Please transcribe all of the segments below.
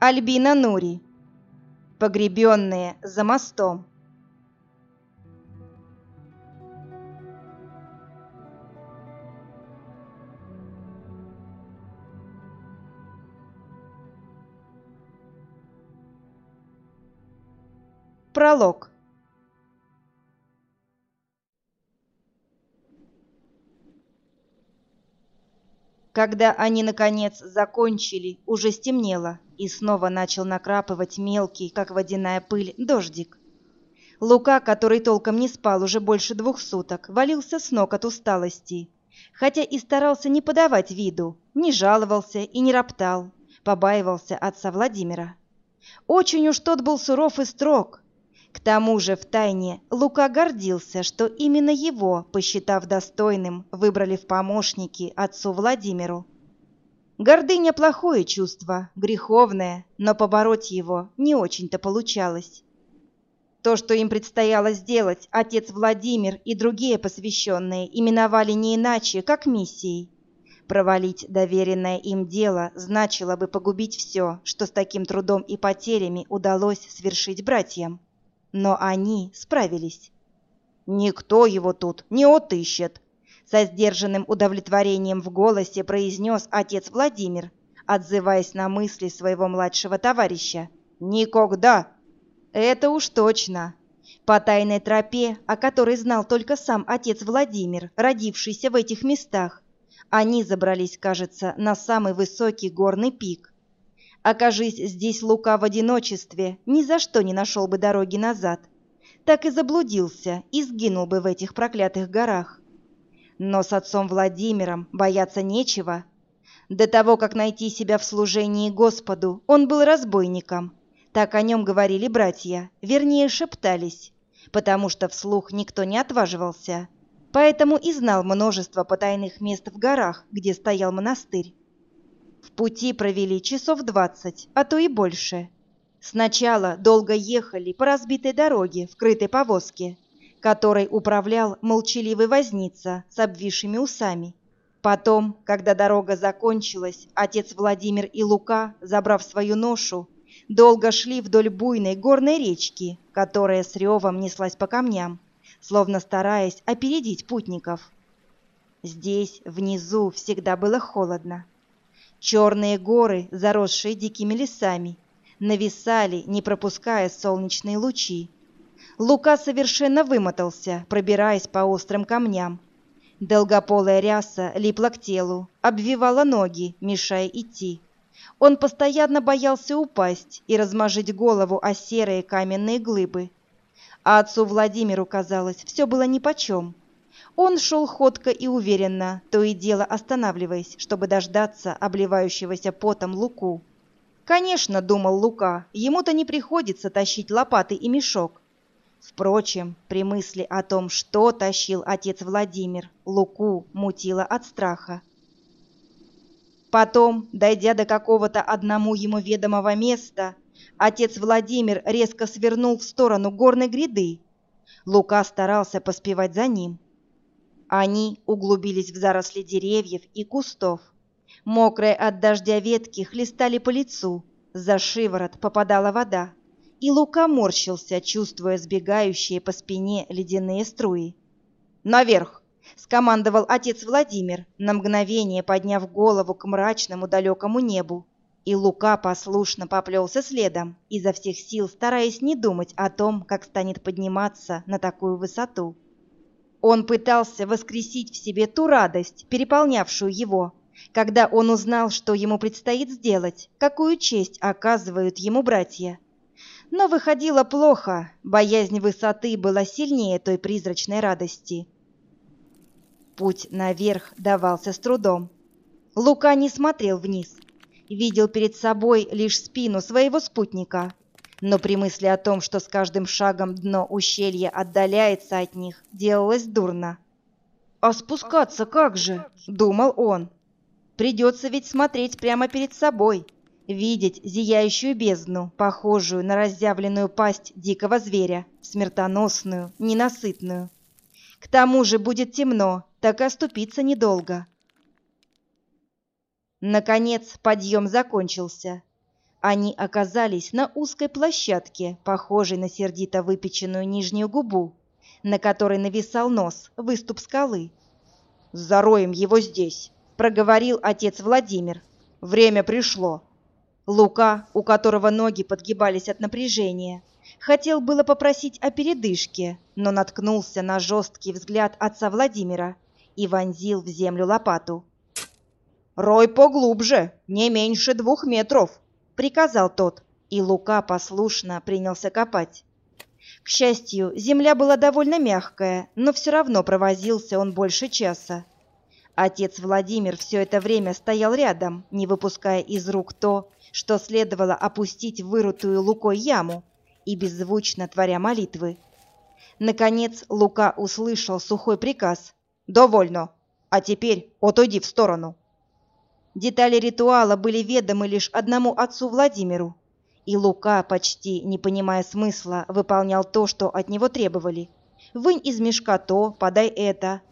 Альбина Нури. Погребенные за мостом. Пролог. Когда они, наконец, закончили, уже стемнело, и снова начал накрапывать мелкий, как водяная пыль, дождик. Лука, который толком не спал уже больше двух суток, валился с ног от усталости, хотя и старался не подавать виду, не жаловался и не роптал, побаивался отца Владимира. Очень уж тот был суров и строг, к тому же втайне Лука гордился, что именно его, посчитав достойным, выбрали в помощники отцу Владимиру. Гордыня – плохое чувство, греховное, но побороть его не очень-то получалось. То, что им предстояло сделать, отец Владимир и другие посвященные именовали не иначе, как миссией. Провалить доверенное им дело значило бы погубить все, что с таким трудом и потерями удалось свершить братьям но они справились. «Никто его тут не отыщет», — со сдержанным удовлетворением в голосе произнес отец Владимир, отзываясь на мысли своего младшего товарища. «Никогда!» «Это уж точно!» По тайной тропе, о которой знал только сам отец Владимир, родившийся в этих местах, они забрались, кажется, на самый высокий горный пик, Окажись здесь Лука в одиночестве, ни за что не нашел бы дороги назад. Так и заблудился и сгинул бы в этих проклятых горах. Но с отцом Владимиром бояться нечего. До того, как найти себя в служении Господу, он был разбойником. Так о нем говорили братья, вернее шептались, потому что вслух никто не отваживался. Поэтому и знал множество потайных мест в горах, где стоял монастырь. В пути провели часов двадцать, а то и больше. Сначала долго ехали по разбитой дороге в крытой повозке, которой управлял молчаливый возница с обвисшими усами. Потом, когда дорога закончилась, отец Владимир и Лука, забрав свою ношу, долго шли вдоль буйной горной речки, которая с ревом неслась по камням, словно стараясь опередить путников. Здесь, внизу, всегда было холодно. Черные горы, заросшие дикими лесами, нависали, не пропуская солнечные лучи. Лука совершенно вымотался, пробираясь по острым камням. Долгополая ряса липла к телу, обвивала ноги, мешая идти. Он постоянно боялся упасть и размажить голову о серые каменные глыбы. А отцу Владимиру, казалось, все было нипочем. Он шел ходко и уверенно, то и дело останавливаясь, чтобы дождаться обливающегося потом Луку. Конечно, думал Лука, ему-то не приходится тащить лопаты и мешок. Впрочем, при мысли о том, что тащил отец Владимир, Луку мутило от страха. Потом, дойдя до какого-то одному ему ведомого места, отец Владимир резко свернул в сторону горной гряды. Лука старался поспевать за ним. Они углубились в заросли деревьев и кустов. Мокрые от дождя ветки хлестали по лицу, за шиворот попадала вода, и Лука морщился, чувствуя сбегающие по спине ледяные струи. «Наверх!» — скомандовал отец Владимир, на мгновение подняв голову к мрачному далекому небу. И Лука послушно поплелся следом, изо всех сил стараясь не думать о том, как станет подниматься на такую высоту. Он пытался воскресить в себе ту радость, переполнявшую его, когда он узнал, что ему предстоит сделать, какую честь оказывают ему братья. Но выходило плохо, боязнь высоты была сильнее той призрачной радости. Путь наверх давался с трудом. Лука не смотрел вниз, видел перед собой лишь спину своего спутника, но при мысли о том, что с каждым шагом дно ущелья отдаляется от них, делалось дурно. «А спускаться как же?» — думал он. «Придется ведь смотреть прямо перед собой, видеть зияющую бездну, похожую на разъявленную пасть дикого зверя, смертоносную, ненасытную. К тому же будет темно, так и оступиться недолго». Наконец подъем закончился. Они оказались на узкой площадке, похожей на сердито выпеченную нижнюю губу, на которой нависал нос, выступ скалы. «Зароем его здесь», — проговорил отец Владимир. «Время пришло». Лука, у которого ноги подгибались от напряжения, хотел было попросить о передышке, но наткнулся на жесткий взгляд отца Владимира и вонзил в землю лопату. «Рой поглубже, не меньше двух метров», — приказал тот, и Лука послушно принялся копать. К счастью, земля была довольно мягкая, но все равно провозился он больше часа. Отец Владимир все это время стоял рядом, не выпуская из рук то, что следовало опустить в вырутую Лукой яму, и беззвучно творя молитвы. Наконец Лука услышал сухой приказ «Довольно, а теперь отойди в сторону». Детали ритуала были ведомы лишь одному отцу Владимиру, и Лука, почти не понимая смысла, выполнял то, что от него требовали. «Вынь из мешка то, подай это».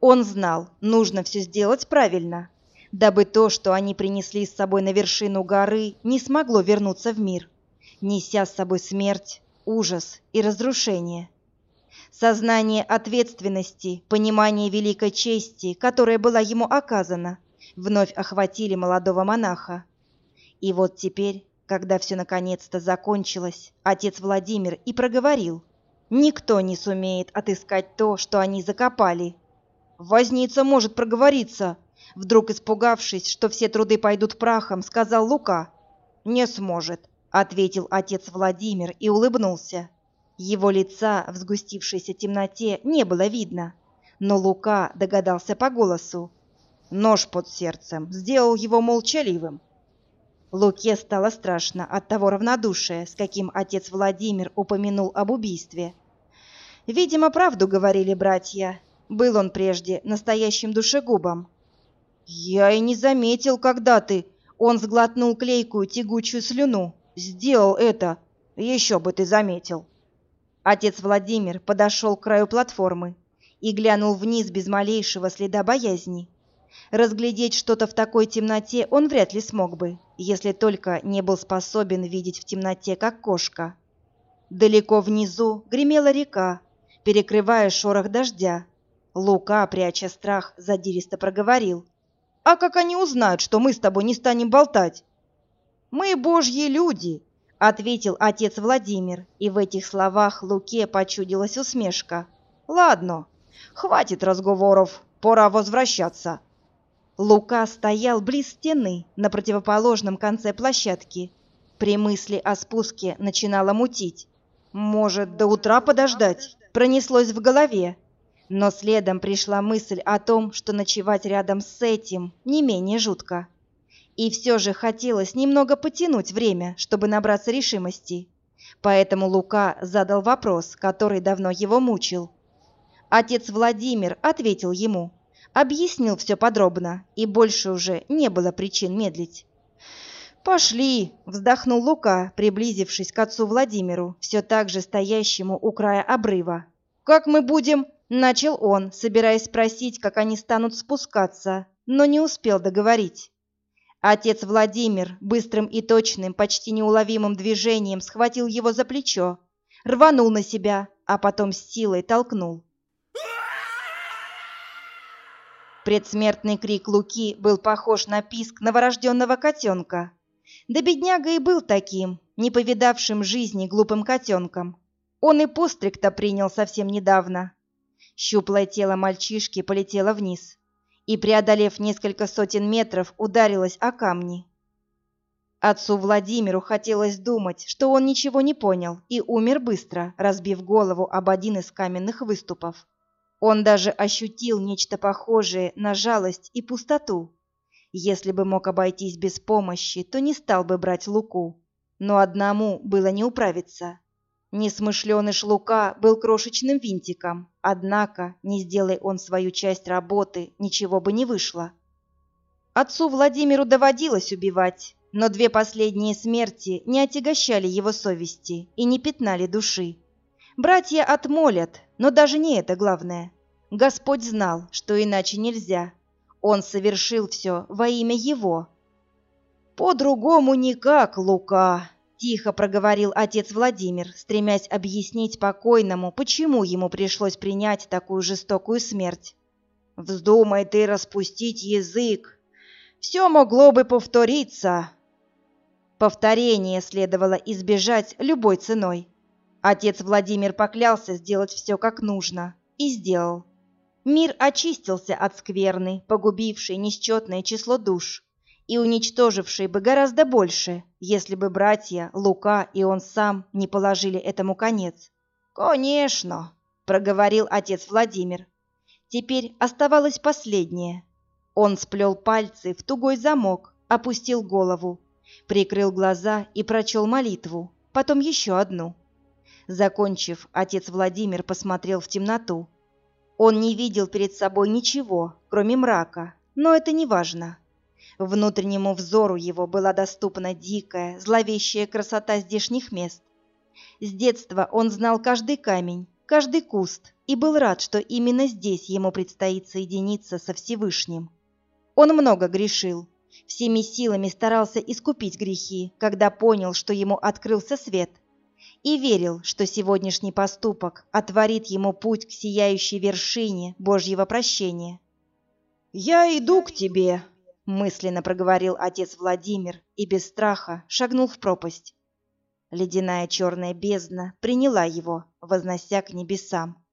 Он знал, нужно все сделать правильно, дабы то, что они принесли с собой на вершину горы, не смогло вернуться в мир, неся с собой смерть, ужас и разрушение. Сознание ответственности, понимание великой чести, которая была ему оказана, вновь охватили молодого монаха. И вот теперь, когда все наконец-то закончилось, отец Владимир и проговорил. Никто не сумеет отыскать то, что они закопали. Возница может проговориться. Вдруг испугавшись, что все труды пойдут прахом, сказал Лука. Не сможет, ответил отец Владимир и улыбнулся. Его лица в сгустившейся темноте не было видно, но Лука догадался по голосу, Нож под сердцем сделал его молчаливым. Луке стало страшно от того равнодушия, с каким отец Владимир упомянул об убийстве. Видимо, правду говорили братья. Был он прежде настоящим душегубом. «Я и не заметил, когда ты...» Он сглотнул клейкую тягучую слюну. «Сделал это. Еще бы ты заметил». Отец Владимир подошел к краю платформы и глянул вниз без малейшего следа боязни. Разглядеть что-то в такой темноте он вряд ли смог бы, если только не был способен видеть в темноте, как кошка. Далеко внизу гремела река, перекрывая шорох дождя. Лука, пряча страх, задиристо проговорил. «А как они узнают, что мы с тобой не станем болтать?» «Мы божьи люди», — ответил отец Владимир, и в этих словах Луке почудилась усмешка. «Ладно, хватит разговоров, пора возвращаться». Лука стоял близ стены на противоположном конце площадки. При мысли о спуске начинало мутить. «Может, до утра подождать?» Пронеслось в голове. Но следом пришла мысль о том, что ночевать рядом с этим не менее жутко. И все же хотелось немного потянуть время, чтобы набраться решимости. Поэтому Лука задал вопрос, который давно его мучил. Отец Владимир ответил ему – объяснил все подробно, и больше уже не было причин медлить. «Пошли!» — вздохнул Лука, приблизившись к отцу Владимиру, все так же стоящему у края обрыва. «Как мы будем?» — начал он, собираясь спросить, как они станут спускаться, но не успел договорить. Отец Владимир быстрым и точным, почти неуловимым движением схватил его за плечо, рванул на себя, а потом с силой толкнул. Предсмертный крик Луки был похож на писк новорожденного котенка. Да бедняга и был таким, не повидавшим жизни глупым котенком. Он и постриг-то принял совсем недавно. Щуплое тело мальчишки полетело вниз и, преодолев несколько сотен метров, ударилось о камни. Отцу Владимиру хотелось думать, что он ничего не понял и умер быстро, разбив голову об один из каменных выступов. Он даже ощутил нечто похожее на жалость и пустоту. Если бы мог обойтись без помощи, то не стал бы брать Луку. Но одному было не управиться. Несмышленыш Лука был крошечным винтиком, однако, не сделай он свою часть работы, ничего бы не вышло. Отцу Владимиру доводилось убивать, но две последние смерти не отягощали его совести и не пятнали души. Братья отмолят, но даже не это главное. Господь знал, что иначе нельзя. Он совершил все во имя Его. По-другому никак, Лука, тихо проговорил отец Владимир, стремясь объяснить покойному, почему ему пришлось принять такую жестокую смерть. Вздумай ты распустить язык, все могло бы повториться. Повторение следовало избежать любой ценой. Отец Владимир поклялся сделать все как нужно и сделал. Мир очистился от скверны, погубившей несчетное число душ и уничтожившей бы гораздо больше, если бы братья Лука и он сам не положили этому конец. «Конечно», — проговорил отец Владимир. Теперь оставалось последнее. Он сплел пальцы в тугой замок, опустил голову, прикрыл глаза и прочел молитву, потом еще одну. Закончив, отец Владимир посмотрел в темноту. Он не видел перед собой ничего, кроме мрака, но это не важно. Внутреннему взору его была доступна дикая, зловещая красота здешних мест. С детства он знал каждый камень, каждый куст и был рад, что именно здесь ему предстоит соединиться со Всевышним. Он много грешил, всеми силами старался искупить грехи, когда понял, что ему открылся свет, и верил, что сегодняшний поступок отворит ему путь к сияющей вершине Божьего прощения. «Я иду к тебе», — мысленно проговорил отец Владимир и без страха шагнул в пропасть. Ледяная черная бездна приняла его, вознося к небесам.